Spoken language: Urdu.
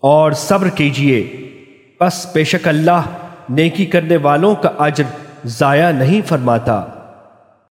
اور صبر کیجیے۔ بس بے شک اللہ نیکی کرنے والوں کا اجر ضائع نہیں فرماتا۔